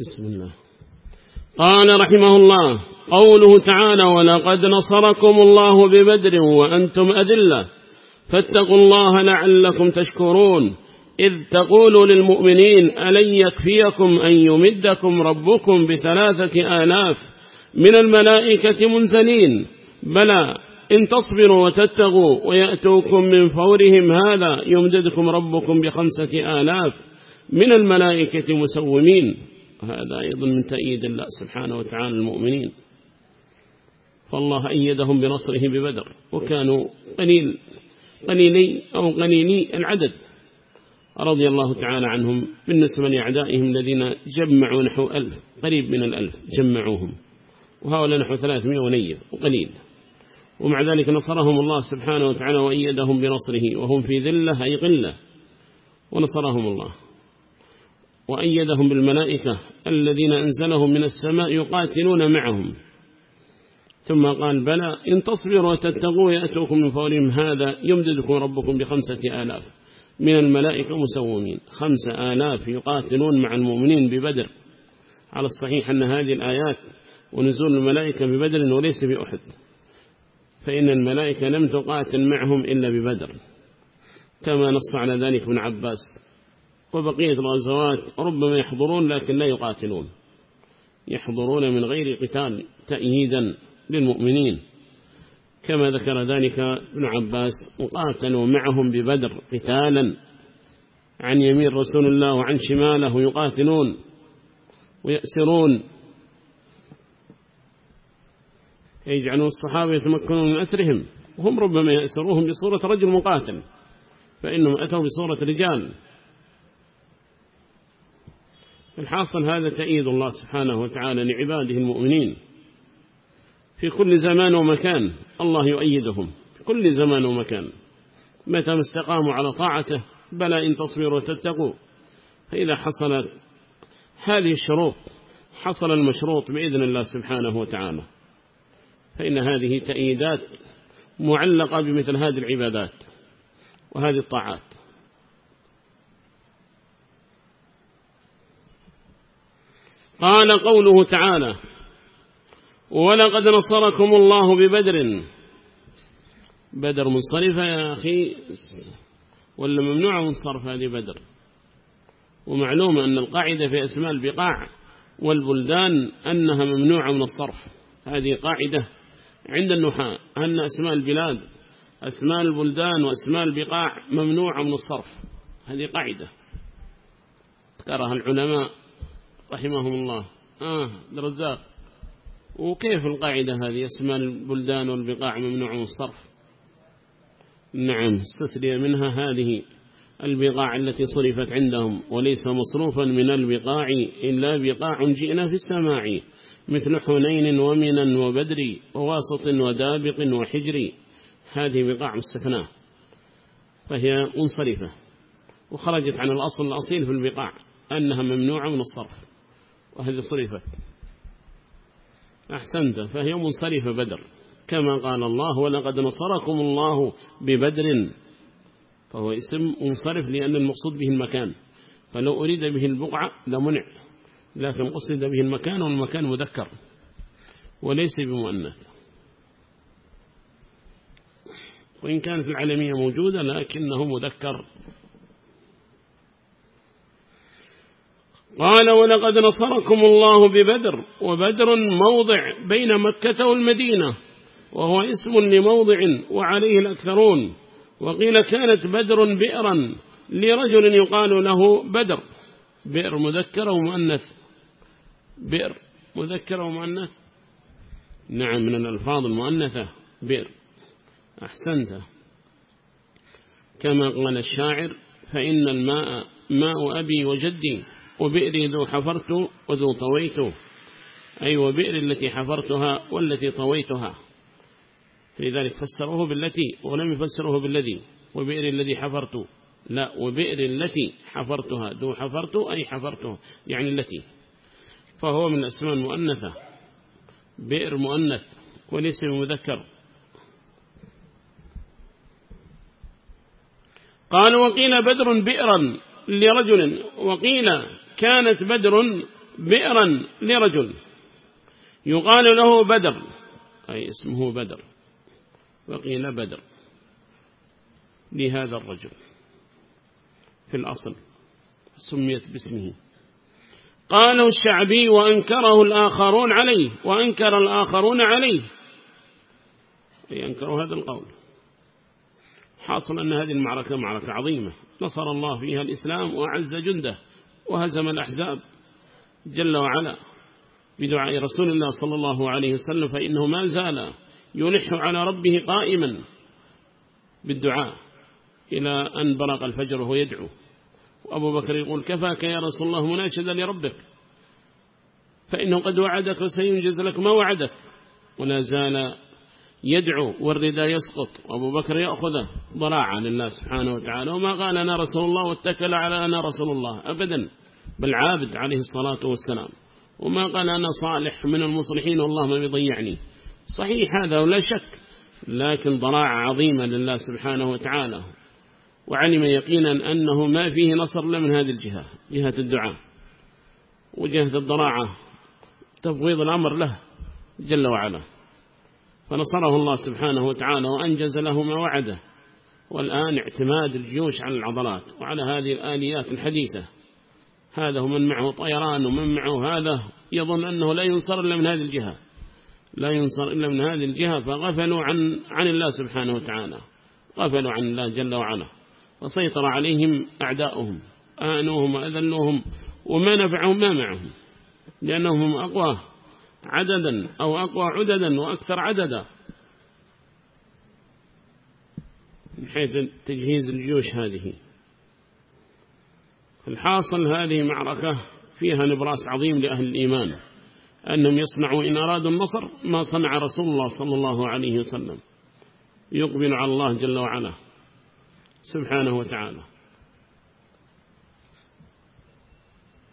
بسم الله. قال رحمه الله قوله تعالى ولقد نصركم الله ببدر وأنتم أذلة. فاتقوا الله لعلكم تشكرون. إذ تقول للمؤمنين ألن يكفيكم أن يمدكم ربكم بثلاثة آلاف من الملائكة منزلين؟ بلى إن تصبروا وتتقوا ويأتوكم من فورهم هذا يمددكم ربكم بخمسة آلاف من الملائكة مسومين. هذا أيضا من تأييد الله سبحانه وتعالى المؤمنين. فالله أيدهم بنصره ببدر وكانوا قليل قليلي أو قليلي العدد. رضي الله تعالى عنهم بالنسبة لأعدائهم الذين جمعوا نحو ألف قريب من الألف جمعوهم. وهؤلاء نحو ثلاثمائة ونية وقليل. ومع ذلك نصرهم الله سبحانه وتعالى وأيدهم بنصره وهم في ذلة أي قلة. ونصرهم الله. وأيدهم بالملائكة الذين أنزلهم من السماء يقاتلون معهم. ثم قال بلى إن تصبروا وتتقوا يأتوكم من فورهم هذا يمددكم ربكم بخمسة آلاف. من الملائكة مسومين. خمسة آلاف يقاتلون مع المؤمنين ببدر. على الصحيح أن هذه الآيات ونزول الملائكة ببدر وليس بأحد. فإن الملائكة لم تقاتل معهم إلا ببدر. كما نص على ذلك ابن عباس. وبقية الغزوات ربما يحضرون لكن لا يقاتلون. يحضرون من غير قتال تأييدا للمؤمنين. كما ذكر ذلك ابن عباس وقاتلوا معهم ببدر قتالا عن يمين رسول الله وعن شماله يقاتلون ويأسرون. يجعلون الصحابة يتمكنون من أسرهم وهم ربما يأسروهم بصورة رجل مقاتل فإنهم أتوا بصورة رجال. الحاصل هذا تأييد الله سبحانه وتعالى لعباده المؤمنين. في كل زمان ومكان الله يؤيدهم. في كل زمان ومكان. متى ما استقاموا على طاعته بلى إن تصبروا وتتقوا. فإذا حصلت هذه الشروط حصل المشروط بإذن الله سبحانه وتعالى. فإن هذه تأييدات معلقة بمثل هذه العبادات وهذه الطاعات. قال قوله تعالى ولقد نصركم الله ببدر. بدر منصرفة يا أخي ولا ممنوع منصرف هذه بدر؟ ومعلوم أن القاعدة في أسماء البقاع والبلدان أنها ممنوعة من الصرف. هذه قاعدة عند النحاة أن أسماء البلاد أسماء البلدان وأسماء البقاع ممنوعة من الصرف. هذه قاعدة. ذكرها العلماء رحمهم الله. آه الرزاق. وكيف القاعدة هذه؟ اسماء البلدان والبقاع ممنوع من الصرف. نعم استثري منها هذه البقاع التي صرفت عندهم وليس مصروفا من البقاع إلا بقاع جئنا في السماع مثل حنين ومنا وبدر وواسط ودابق وحجر. هذه بقاع مستثناة فهي منصرفة. وخرجت عن الأصل الأصيل في البقاع أنها ممنوعة من الصرف. وهذه صرفت. أحسنت فهي منصرفة بدر. كما قال الله ولقد نصركم الله ببدر. فهو اسم منصرف لأن المقصود به المكان. فلو أريد به البقعة لمنع لكن قصد به المكان والمكان مذكر وليس بمؤنث. وإن كانت العالمية موجودة لكنه مذكر. قال ولقد نصركم الله ببدر وبدر موضع بين مكة والمدينة وهو اسم لموضع وعليه الأكثرون وقيل كانت بدر بئرا لرجل يقال له بدر. بئر مذكر ومؤنث بئر مذكر ومؤنث نعم من الألفاظ المؤنثة بئر. أحسنت. كما قال الشاعر فإن الماء ماء أبي وجدي. وبئري ذو حفرت وذو طويت. أي وبئر التي حفرتها والتي طويتها. لذلك فسروه بالتي ولم يفسروه بالذي. وبئر الذي حفرت. لا وبئر التي حفرتها. ذو حفرت أي حفرتها. يعني التي. فهو من الأسماء المؤنثة بئر مؤنث. وليس مذكر. قال وقيل بدر بئرا لرجل. وقيل كانت بدر بئرا لرجل. يقال له بدر أي اسمه بدر. وقيل بدر لهذا الرجل. في الأصل سميت باسمه. قاله الشعبي وأنكره الآخرون عليه وأنكر الآخرون عليه. ينكروا هذا القول. حاصل أن هذه المعركة معركة عظيمة. نصر الله فيها الإسلام وأعز جنده. وهزم الأحزاب جل وعلا بدعاء رسول الله صلى الله عليه وسلم فإنه ما زال يلح على ربه قائما بالدعاء إلى أن برق الفجر وهو يدعو. وأبو بكر يقول كفاك يا رسول الله مناشدا لربك. فإنه قد وعدك وسينجز لك ما وعدك. ولا زال يدعو والرداء يسقط. وأبو بكر يأخذه ضراعا لله سبحانه وتعالى. وما قال أنا رسول الله واتكل على أنا رسول الله. أبدا. بل عابد عليه الصلاة والسلام. وما قال أنا صالح من المصلحين والله ما بيضيعني. صحيح هذا ولا شك لكن ضراعة عظيمة لله سبحانه وتعالى. وعلم يقينا أنه ما فيه نصر إلا من هذه الجهة جهة الدعاء. وجهة الضراعة تفويض الأمر له جل وعلا. فنصره الله سبحانه وتعالى وأنجز له ما وعده. والآن اعتماد الجيوش على العضلات وعلى هذه الآليات الحديثة. هذا من معه طيران ومن معه هذا يظن أنه لا ينصر إلا من هذه الجهة. لا ينصر إلا من هذه الجهة فغفلوا عن, عن الله سبحانه وتعالى. غفلوا عن الله جل وعلا. وسيطر عليهم أعداؤهم آنوهم وأذلوهم وما نفعهم ما معهم. لأنهم أقوى عددا أو أقوى عددا وأكثر عددا. من حيث تجهيز الجيوش هذه. الحاصل هذه معركة فيها نبراس عظيم لأهل الإيمان أنهم يصنعوا إن أرادوا النصر ما صنع رسول الله صلى الله عليه وسلم يقبل على الله جل وعلا سبحانه وتعالى.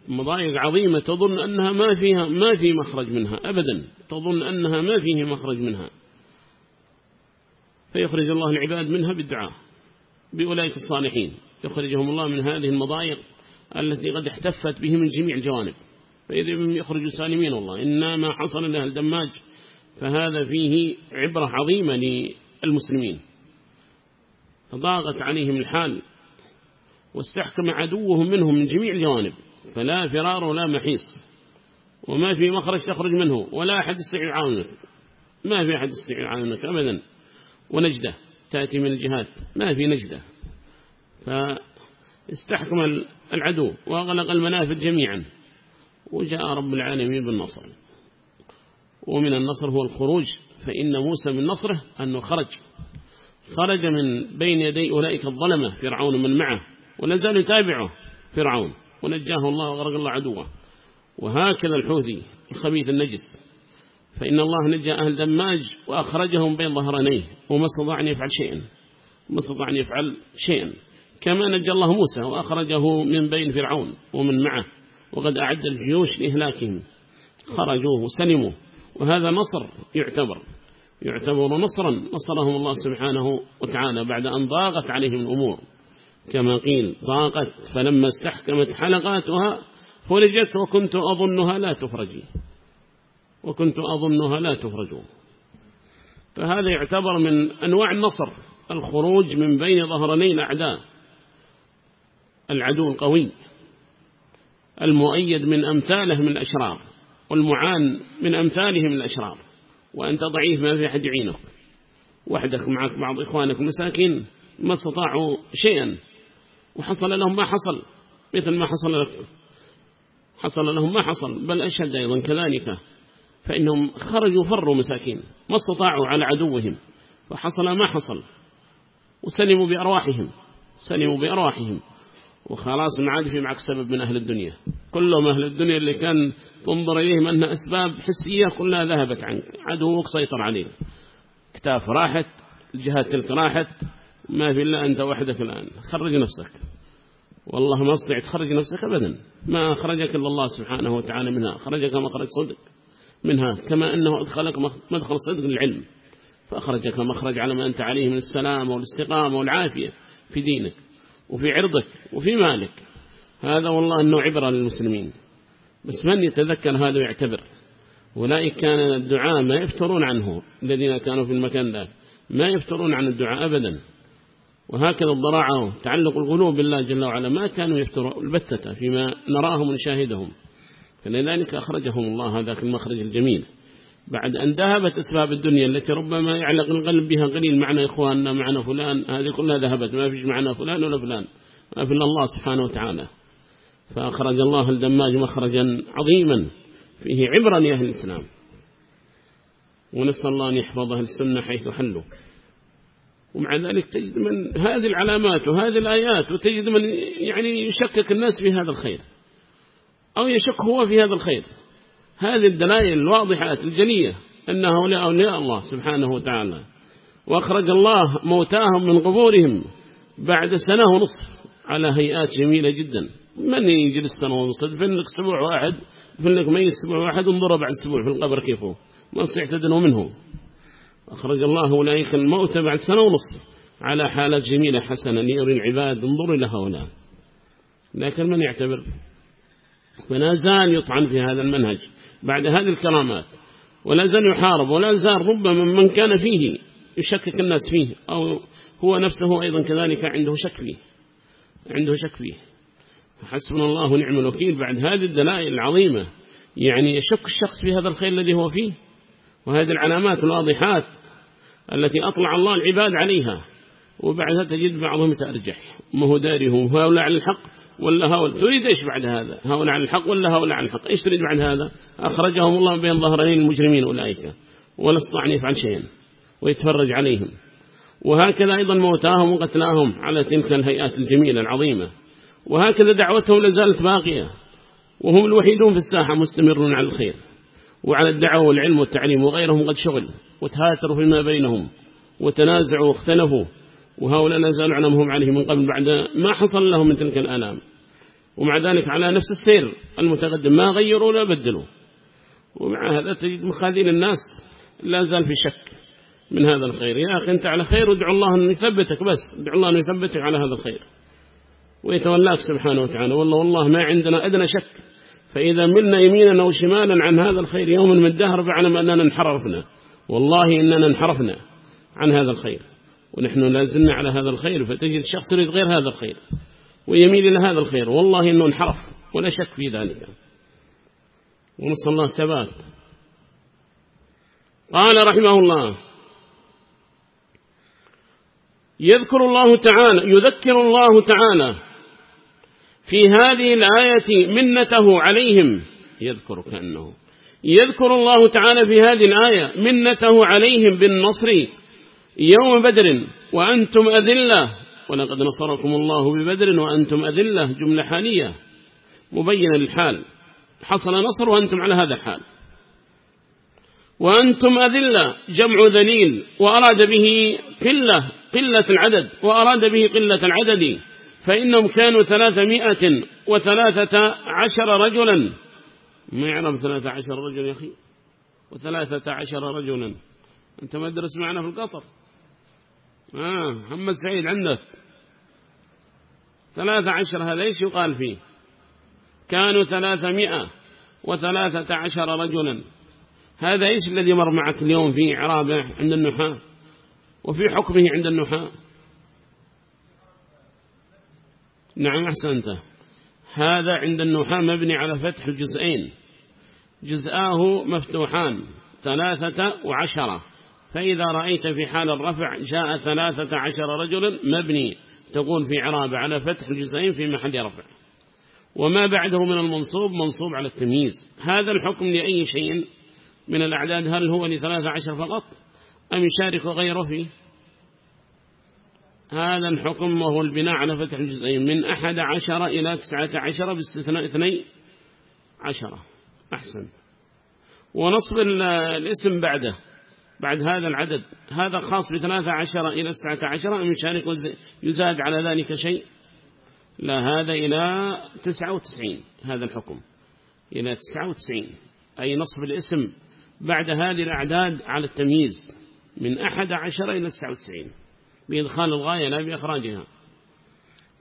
مضايق عظيمة تظن أنها ما فيها ما في مخرج منها أبدا تظن أنها ما فيه مخرج منها. فيخرج الله العباد منها بالدعاء بأولئك الصالحين. يخرجهم الله من هذه المضايق التي قد احتفت به من جميع الجوانب. فإذا يخرجوا سالمين والله إن ما حصل لها الدماج فهذا فيه عبرة عظيمة للمسلمين. فضاغت عليهم الحال واستحكم عدوهم منهم من جميع الجوانب فلا فرار ولا محيص. وما في مخرج تخرج منه ولا أحد يستطيع يعاونك ما في أحد يستطيع يعاونك أبدا. ونجدة تأتي من الجهات ما في نجدة. فاستحكم العدو وأغلق المنافذ جميعا. وجاء رب العالمين بالنصر. ومن النصر هو الخروج فإن موسى من نصره أنه خرج خرج من بين يدي أولئك الظلمة فرعون من معه ونزال يتابعه فرعون. ونجاه الله وغرق الله عدوه. وهكذا الحوثي الخبيث النجس. فإن الله نجى أهل دماج وأخرجهم بين ظهرانيه. وما استطاع أن يفعل شيئا. ما استطاع أن يفعل شيئا. كما نجى الله موسى وأخرجه من بين فرعون ومن معه وقد أعد الجيوش لإهلاكهم. خرجوه وسلموا. وهذا نصر يعتبر يعتبر نصرا نصرهم الله سبحانه وتعالى بعد أن ضاغت عليهم الأمور. كما قيل ضاقت. فلما استحكمت حلقاتها فرجت وكنت أظنها لا تفرجي. وكنت أظنها لا تفرج فهذا يعتبر من أنواع النصر الخروج من بين ظهرني الأعداء. العدو القوي المؤيد من أمثاله من الأشرار والمعان من أمثاله من الأشرار وأنت ضعيف ما في أحد يعينك. وحدك معك بعض إخوانك مساكين ما استطاعوا شيئا وحصل لهم ما حصل مثل ما حصل لك. حصل لهم ما حصل بل أشهد أيضا كذلك. فإنهم خرجوا فروا مساكين ما استطاعوا على عدوهم فحصل ما حصل. وسلموا بأرواحهم سلموا بأرواحهم. وخلاص ما عاد في معك سبب من أهل الدنيا. كلهم أهل الدنيا اللي كان تنظر إليهم أنها أسباب حسية كلها ذهبت عنك. عدوك سيطر عليك. كتاف راحت الجهات تلك راحت ما في إلا أنت وحدك الآن. خرج نفسك. والله ما أستطيع تخرج نفسك أبدا. ما أخرجك إلا الله سبحانه وتعالى منها. أخرجك مخرج صدق منها. كما أنه أدخلك مدخل صدق للعلم. فأخرجك مخرج على ما أنت عليه من السلام والإستقامة والعافية في دينك. وفي عرضك وفي مالك. هذا والله أنه عبرة للمسلمين. بس من يتذكر هذا ويعتبر؟ أولئك كان الدعاء ما يفترون عنه الذين كانوا في المكان ذا. ما يفترون عن الدعاء أبدا. وهكذا الضراعة تعلق القلوب بالله جل وعلا ما كانوا يفتروا البتة فيما نراهم ونشاهدهم. فلذلك أخرجهم الله هذاك المخرج الجميل. بعد أن ذهبت أسباب الدنيا التي ربما يعلق القلب بها قليل معنا إخواننا معنا فلان هذه كلها ذهبت ما فيش معنا فلان ولا فلان. ما في الله سبحانه وتعالى. فأخرج الله الدماج مخرجا عظيما فيه عبرا لأهل الإسلام. ونسأل الله أن يحفظ أهل السنة حيث حلوا ومع ذلك تجد من هذه العلامات وهذه الآيات وتجد من يعني يشكك الناس في هذا الخير. أو يشك هو في هذا الخير. هذه الدلائل الواضحات الجلية أن هؤلاء أولياء الله سبحانه وتعالى. وأخرج الله موتاهم من قبورهم بعد سنة ونصف على هيئات جميلة جدا. من يجلس سنة ونصف؟ فإنك سبوع واحد؟ فإنك ميت سبوع واحد؟ انظر بعد سبوع في القبر كيفه ما صحت تدنوا منه. أخرج الله أولئك الموت بعد سنة ونصف على حالات جميلة حسنة. ليري العباد انظروا إلى هؤلاء. لكن من يعتبر؟ فلا زال يطعن في هذا المنهج. بعد هذه الكرامات. ولا زال يحارب ولا زال ربما من كان فيه يشكك الناس فيه أو هو نفسه أيضا كذلك عنده شك فيه عنده شك فيه حسبنا الله ونعم الوكيل. بعد هذه الدلائل العظيمة يعني يشك الشخص في هذا الخير الذي هو فيه وهذه العلامات الواضحات التي أطلع الله العباد عليها. وبعدها تجد بعضهم يتأرجح. ما هو دارهم هؤلاء على الحق. ولا هؤلاء؟ تريد إيش بعد هذا؟ هؤلاء على الحق ولا هؤلاء على الحق؟ إيش تريد بعد هذا؟ أخرجهم الله بين ظهرين المجرمين أولئك ولا استطاع أن يفعل شيئا ويتفرج عليهم. وهكذا أيضا موتاهم وقتلاهم على تلك الهيئات الجميلة العظيمة. وهكذا دعوتهم لازالت باقية وهم الوحيدون في الساحة مستمرون على الخير وعلى الدعوة والعلم والتعليم وغيرهم قد شغل وتهاتروا فيما بينهم وتنازعوا واختلفوا. وهؤلاء لا زالوا عنهم عليه من قبل بعد ما حصل لهم من تلك الآلام. ومع ذلك على نفس السير المتقدم ما غيروا ولا بدلوا. ومع هذا تجد مخاذين الناس لا زال في شك من هذا الخير. يا أخي أنت على خير وادعو الله أن يثبتك بس. ادعو الله أن يثبتك على هذا الخير. ويتولاك سبحانه وتعالى. والله والله ما عندنا أدنى شك. فإذا ملنا يمينا أو شمالا عن هذا الخير يوما من الدهر فاعلم أننا انحرفنا. والله إننا انحرفنا عن هذا الخير. ونحن لازلنا على هذا الخير فتجد شخص يريد غير هذا الخير ويميل إلى هذا الخير. والله إنه انحرف ولا شك في ذلك. ونص الله ثبات قال رحمه الله يذكر الله تعالى يذكر الله تعالى في هذه الآية منته عليهم. يذكر كأنه. يذكر الله تعالى في هذه الآية منته عليهم بالنصر. يوم بدر وأنتم أذلة. ولقد نصركم الله ببدر وأنتم أذلة. جملة حالية مبينة للحال. حصل نصر وأنتم على هذا الحال. وأنتم أذلة. جمع ذليل وأراد به قلة قلة العدد. وأراد به قلة العدد. فإنهم كانوا ثلاثمائة وثلاثة عشر رجلا. ما يعلم ثلاثة عشر رجل يا أخي؟ وثلاثة عشر رجلا. أنت ما درس معنا في القطر. آه محمد سعيد عندك ثلاثة عشر هذا إيش يقال فيه؟ كانوا ثلاثمائة وثلاثة عشر رجلا. هذا إيش الذي مر معك اليوم في عرابة عند النحاة؟ وفي حكمه عند النحاة؟ نعم أحسنت. هذا عند النحاة مبني على فتح الجزئين جزآه مفتوحان ثلاثة وعشرة. فإذا رأيت في حال الرفع جاء ثلاثة عشر رجلا مبني تقول في عرابة على فتح الجزئين في محل رفع. وما بعده من المنصوب منصوب على التمييز. هذا الحكم لأي شيء من الأعداد؟ هل هو لثلاثة عشر فقط؟ أم يشارك غيره فيه هذا الحكم وهو البناء على فتح الجزئين. من أحد عشر إلى تسعة عشر باستثناء اثني عشرة أحسن. ونصب الاسم بعده. بعد هذا العدد. هذا خاص بثلاثة عشر إلى تسعة عشر. أم يشارك يزاد على ذلك شيء. لا هذا إلى تسعة وتسعين هذا الحكم. إلى تسعة وتسعين. أي نصب الاسم بعد هذه الأعداد على التمييز. من أحد عشر إلى تسعة وتسعين. بإدخال الغاية لا بإخراجها.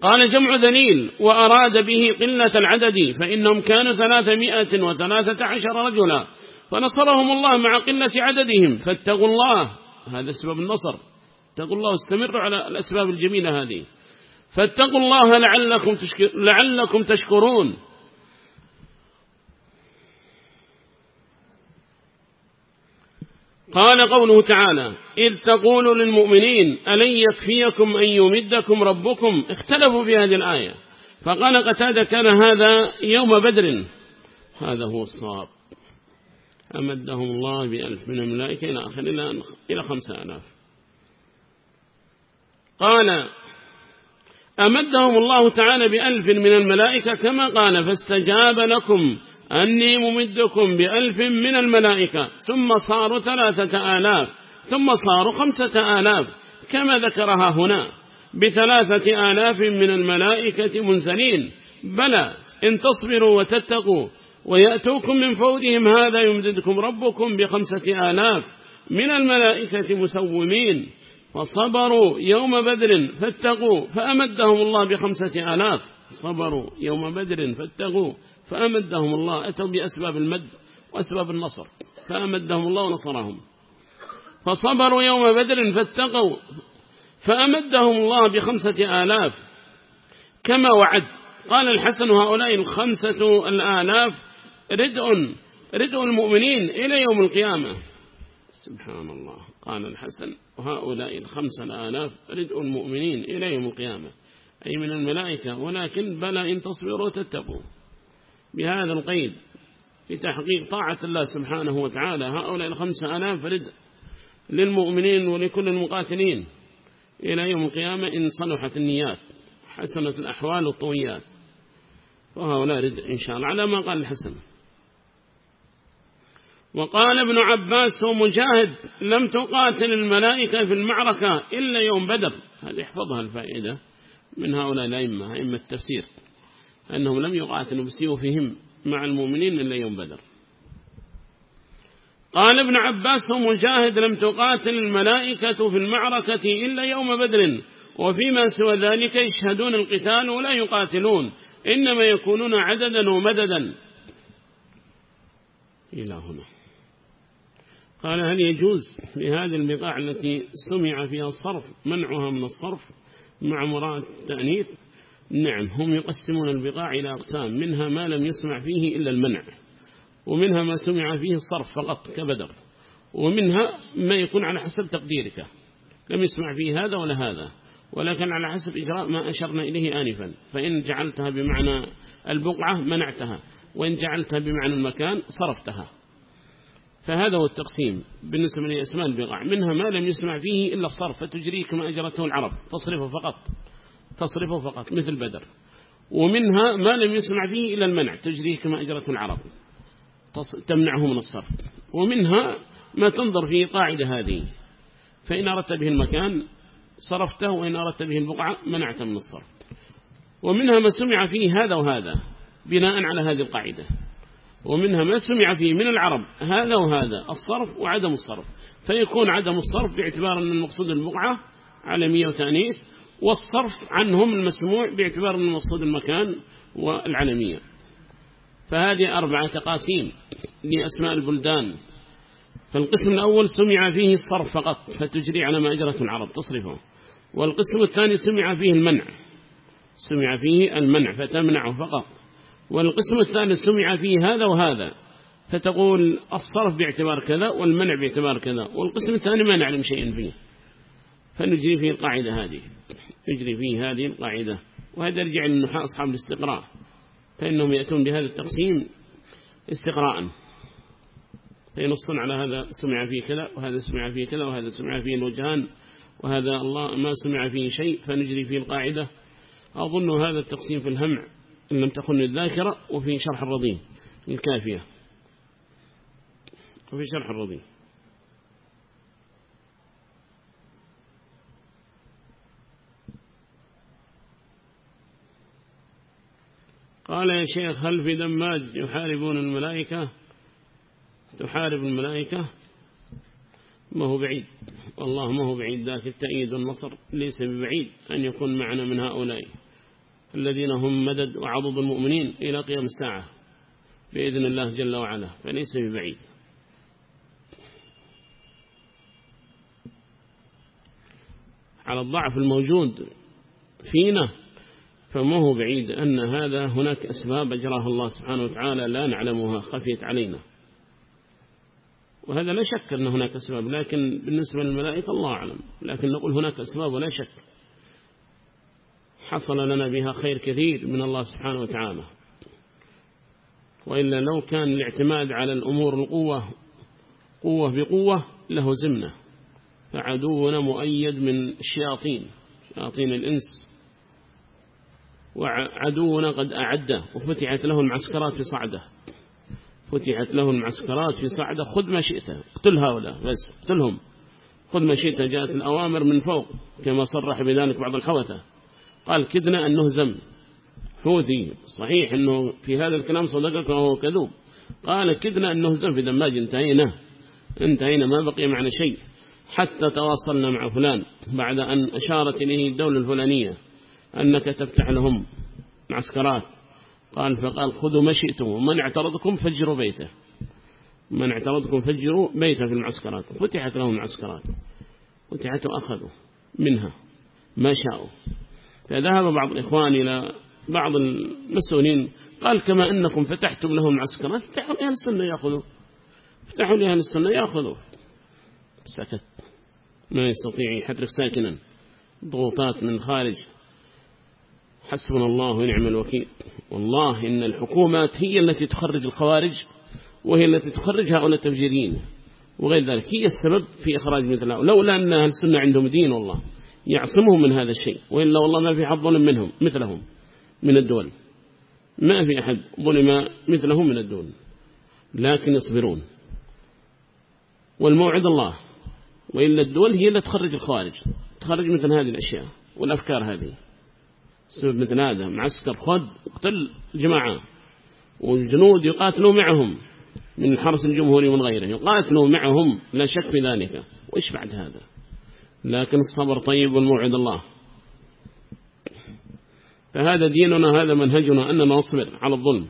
قال جمع ذليل وأراد به قلة العدد فإنهم كانوا ثلاثمائة وثلاثة عشر رجلا. فنصرهم الله مع قلة عددهم. فاتقوا الله. هذا سبب النصر. اتقوا الله استمروا على الأسباب الجميلة هذه. فاتقوا الله لعلكم, تشكر لعلكم تشكرون. قال قوله تعالى إذ تقول للمؤمنين ألن يكفيكم أن يمدكم ربكم؟ اختلفوا في هذه الآية. فقال قتادة كان هذا يوم بدر. هذا هو الصواب. أمدهم الله بألف من الملائكة إلى آخر إلى خمسة ألاف. قال أمدهم الله تعالى بألف من الملائكة كما قال فاستجاب لكم أني ممدكم بألف من الملائكة. ثم صاروا ثلاثة آلاف. ثم صاروا خمسة آلاف. كما ذكرها هنا بثلاثة آلاف من الملائكة منزلين. بلى إن تصبروا وتتقوا. ويأتوكم من فورهم هذا يمددكم ربكم بخمسة آلاف من الملائكة مسومين. فصبروا يوم بدر فاتقوا فأمدهم الله بخمسة آلاف. صبروا يوم بدر فاتقوا فأمدهم الله. أتوا بأسباب المد وأسباب النصر فأمدهم الله ونصرهم. فصبروا يوم بدر فاتقوا فأمدهم الله بخمسة آلاف. كما وعد قال الحسن هؤلاء الخمسة الآلاف ردء ردء المؤمنين إلى يوم القيامة. سبحان الله قال الحسن وهؤلاء الخمسة الآلاف ردء المؤمنين إلى يوم القيامة. أي من الملائكة. ولكن بلى إن تصبروا وتتقوا. بهذا القيد في تحقيق طاعة الله سبحانه وتعالى هؤلاء الخمسة ألاف ردء للمؤمنين ولكل المقاتلين إلى يوم القيامة إن صلحت النيات حسنت الأحوال الطويات. وهؤلاء ردء إن شاء الله. على ما قال الحسن. وقال ابن عباس ومجاهد لم تقاتل الملائكة في المعركة إلا يوم بدر. هذه احفظها الفائدة من هؤلاء الأئمة أئمة التفسير أنهم لم يقاتلوا بسيوفهم مع المؤمنين إلا يوم بدر. قال ابن عباس ومجاهد لم تقاتل الملائكة في المعركة إلا يوم بدر وفيما سوى ذلك يشهدون القتال ولا يقاتلون إنما يكونون عددا ومددا. إلى هنا. قال هل يجوز لهذه البقاع التي سمع فيها الصرف منعها من الصرف مع مراد التأنيث؟ نعم هم يقسمون البقاع إلى أقسام منها ما لم يسمع فيه إلا المنع ومنها ما سمع فيه الصرف فقط كبدر ومنها ما يكون على حسب تقديرك لم يسمع فيه هذا ولا هذا ولكن على حسب إجراء ما أشرنا إليه آنفا فإن جعلتها بمعنى البقعة منعتها وإن جعلتها بمعنى المكان صرفتها. فهذا هو التقسيم بالنسبة لأسماء البقاع منها ما لم يسمع فيه إلا الصرف فتجريه كما أجرته العرب. تصرفه فقط. تصرفه فقط مثل بدر. ومنها ما لم يسمع فيه إلا المنع تجريه كما أجرته العرب. تمنعه من الصرف. ومنها ما تنظر فيه قاعدة هذه. فإن أردت به المكان صرفته وإن أردت به البقعة منعت من الصرف. ومنها ما سمع فيه هذا وهذا بناء على هذه القاعدة. ومنها ما سمع فيه من العرب هذا وهذا الصرف وعدم الصرف. فيكون عدم الصرف باعتبار أن المقصود البقعة علمية وتأنيث والصرف عنهم المسموع باعتبار أن المقصود المكان والعلمية. فهذه أربعة تقاسيم لأسماء البلدان. فالقسم الأول سمع فيه الصرف فقط فتجري على ما أجرة العرب تصرفه. والقسم الثاني سمع فيه المنع سمع فيه المنع فتمنعه فقط. والقسم الثالث سمع فيه هذا وهذا فتقول الصرف باعتبار كذا والمنع باعتبار كذا والقسم الثاني ما نعلم شيئا فيه. فنجري فيه القاعدة هذه نجري فيه هذه القاعدة وهذا يرجع للنحاء أصحاب الاستقراء فإنهم يأتون بهذا التقسيم استقراء فينصون على هذا سمع فيه كذا وهذا سمع فيه كذا وهذا سمع فيه الوجهان وهذا الله ما سمع فيه شيء فنجري فيه القاعدة. أظن هذا التقسيم في الهمع إن لم تكن الذاكرة وفي شرح الرضي الكافية. وفي شرح الرضي قال يا شيخ هل في دماج يحاربون الملائكة؟ تحارب الملائكة؟ ما هو بعيد. والله ما هو بعيد ذاك التأييد والنصر ليس ببعيد أن يكون معنا من هؤلاء. الذين هم مدد وعضد المؤمنين إلى قيام الساعة بإذن الله جل وعلا فليس ببعيد. على الضعف الموجود فينا فما هو بعيد أن هذا هناك أسباب أجراها الله سبحانه وتعالى لا نعلمها خفيت علينا. وهذا لا شك أن هناك أسباب لكن بالنسبة للملائكة الله أعلم لكن نقول هناك أسباب ولا شك. حصل لنا بها خير كثير من الله سبحانه وتعالى. وإلا لو كان الاعتماد على الأمور القوة قوة بقوة له زمنة. فعدونا مؤيد من الشياطين شياطين الإنس. وعدونا قد أعده وفتحت له المعسكرات في صعدة. فتحت له المعسكرات في صعدة خذ ما شئت اقتل هؤلاء بس اقتلهم. خذ ما شئت جاءت الأوامر من فوق كما صرح بذلك بعض الحوثة قال كدنا أن نهزم. حوثي صحيح أنه في هذا الكلام صدقك وهو كذوب. قال كدنا أن نهزم في دماج انتهينا. انتهينا ما بقي معنا شيء. حتى تواصلنا مع فلان بعد أن أشارت إليه الدولة الفلانية أنك تفتح لهم معسكرات. قال فقال خذوا ما شئتم ومن اعترضكم فجروا بيته. من اعترضكم فجروا بيته في المعسكرات. فتحت لهم المعسكرات فتحت وأخذوا منها ما شاءوا. فذهب بعض الإخوان إلى بعض المسؤولين قال كما أنكم فتحتم لهم المعسكرات فتحوا لأهل السنة يأخذوا؟ فتحوا لأهل السنة يأخذوا. سكت. ما يستطيع يحرك ساكنا. ضغوطات من خارج. حسبنا الله ونعم الوكيل. والله إن الحكومات هي التي تخرج الخوارج وهي التي تخرج هؤلاء التفجيريين وغير ذلك هي السبب في إخراج مثل هؤلاء. لولا أن أهل السنة عندهم دين والله. يعصمهم من هذا الشيء. وإلا والله ما في حد ظلم منهم مثلهم من الدول. ما في أحد ظلم مثلهم من الدول. لكن يصبرون. والموعد الله. وإلا الدول هي اللي تخرج الخوارج تخرج مثل هذه الأشياء والأفكار هذه. سبب مثل هذا معسكر خد اقتل جماعة والجنود يقاتلوا معهم. من الحرس الجمهوري ومن غيره يقاتلوا معهم. لا شك في ذلك. وإيش بعد هذا؟ لكن الصبر طيب والموعد الله. فهذا ديننا هذا منهجنا أننا نصبر على الظلم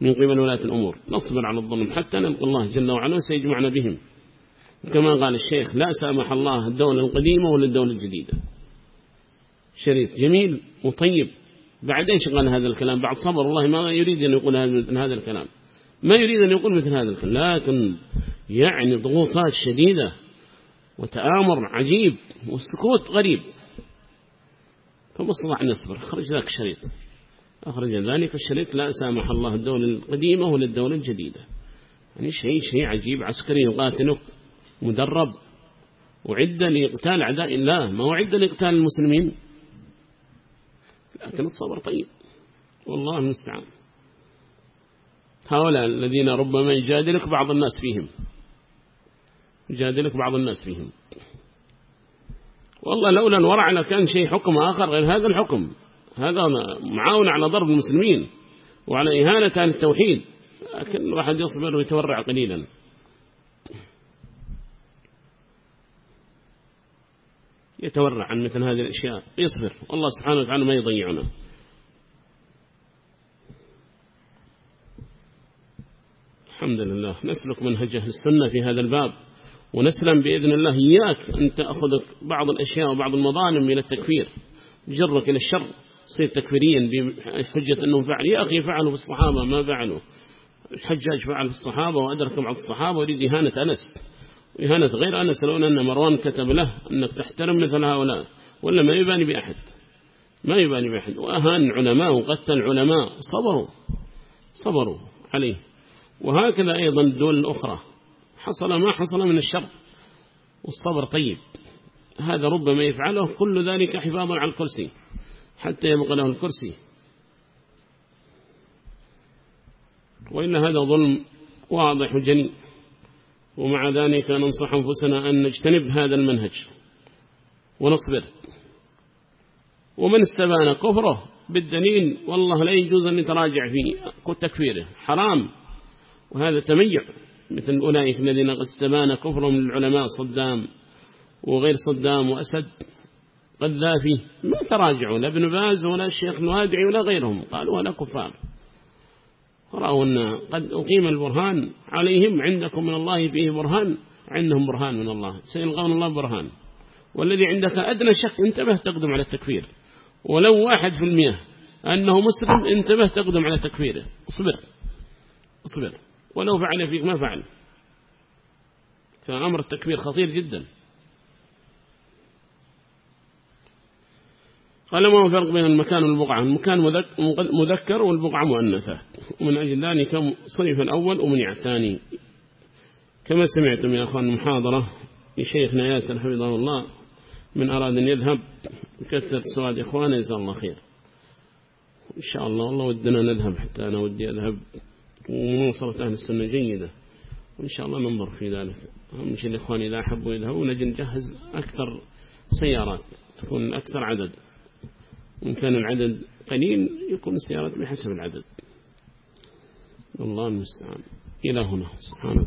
من قبل ولاة الأمور. نصبر على الظلم حتى نلقى الله جل وعلا سيجمعنا بهم. كما قال الشيخ لا سامح الله الدولة القديمة ولا الدولة الجديدة. شريف جميل وطيب. بعد إيش قال هذا الكلام؟ بعد صبر. الله ما يريد أن يقول هذا الكلام. ما يريد أن يقول مثل هذا الكلام. لكن يعني ضغوطات شديدة. وتآمر عجيب والسكوت غريب. فما استطاع أن يصبر. أخرج ذاك الشريط. أخرج ذلك الشريط. لا سامح الله الدولة القديمة ولا الدولة الجديدة. يعني شيء شيء عجيب. عسكري يقاتلك. مدرب. وعد لقتال أعداء. الله ما هو عد لقتال المسلمين. لكن الصبر طيب. والله المستعان. هؤلاء الذين ربما يجادلك بعض الناس فيهم. يجادلك بعض الناس فيهم. والله لولا الورع لكان شيء حكم آخر غير هذا الحكم. هذا معاون على ضرب المسلمين وعلى إهانة عن التوحيد. لكن الواحد يصبر ويتورع قليلا. يتورع عن مثل هذه الأشياء. يصبر. والله سبحانه وتعالى ما يضيعنا. الحمد لله. نسلك منهج أهل السنة في هذا الباب. ونسلم بإذن الله إياك أن تأخذ بعض الأشياء وبعض المظالم إلى التكفير. جرك إلى الشر. صير تكفيريا بحجة أنه فعل. يا أخي فعلوا بالصحابة ما فعلوا. الحجاج فعل بالصحابة وأدرك بعض الصحابة. ويريد إهانة أنس. إهانة غير أنس لو أن مروان كتب له أنك تحترم مثل هؤلاء. ولا ما يباني بأحد. ما يباني بأحد. وأهان علماء وقتل علماء صبروا. صبروا عليه. وهكذا أيضا الدول الأخرى. حصل ما حصل من الشر والصبر طيب. هذا ربما يفعله كل ذلك حفاظا على الكرسي حتى يبقى له الكرسي. وإن هذا ظلم واضح جني ومع ذلك ننصح أنفسنا أن نجتنب هذا المنهج ونصبر. ومن استبان كفره بالدليل والله لا يجوز أن يتراجع في تكفيره حرام. وهذا تميع. مثل أولئك الذين قد استبان كفرهم للعلماء صدام وغير صدام وأسد قذافي ما تراجعوا لا ابن باز ولا الشيخ الوادعي ولا غيرهم قالوا ولا كفار. رأوا أن قد أقيم البرهان عليهم عندكم من الله فيه برهان عندهم برهان من الله سيلقون الله برهان. والذي عندك أدنى شك انتبه تقدم على التكفير. ولو واحد في المئة أنه مسلم انتبه تقدم على تكفيره. اصبر. اصبر. ولو فعل فيك ما فعل. فأمر التكفير خطير جدا. قال ما هو الفرق بين المكان والبقعة؟ المكان مذكر والبقعة مؤنثة. ومن أجل ذلك صرف الأول ومنع الثاني كما سمعتم يا أخوان المحاضرة لشيخنا ياسر حفظه الله من أراد أن يذهب يكثر سواد إخوانه جزاه الله خير. إن شاء الله والله ودنا نذهب حتى أنا ودي أذهب. ومنصرة أهل السنة جيدة. وإن شاء الله ننظر في ذلك. أهم شيء الإخوان إذا أحبوا يذهبوا نجي نجهز أكثر سيارات تكون أكثر عدد. وإن كان العدد قليل يكون السيارات بحسب العدد. الله المستعان. إلى هنا. سبحانه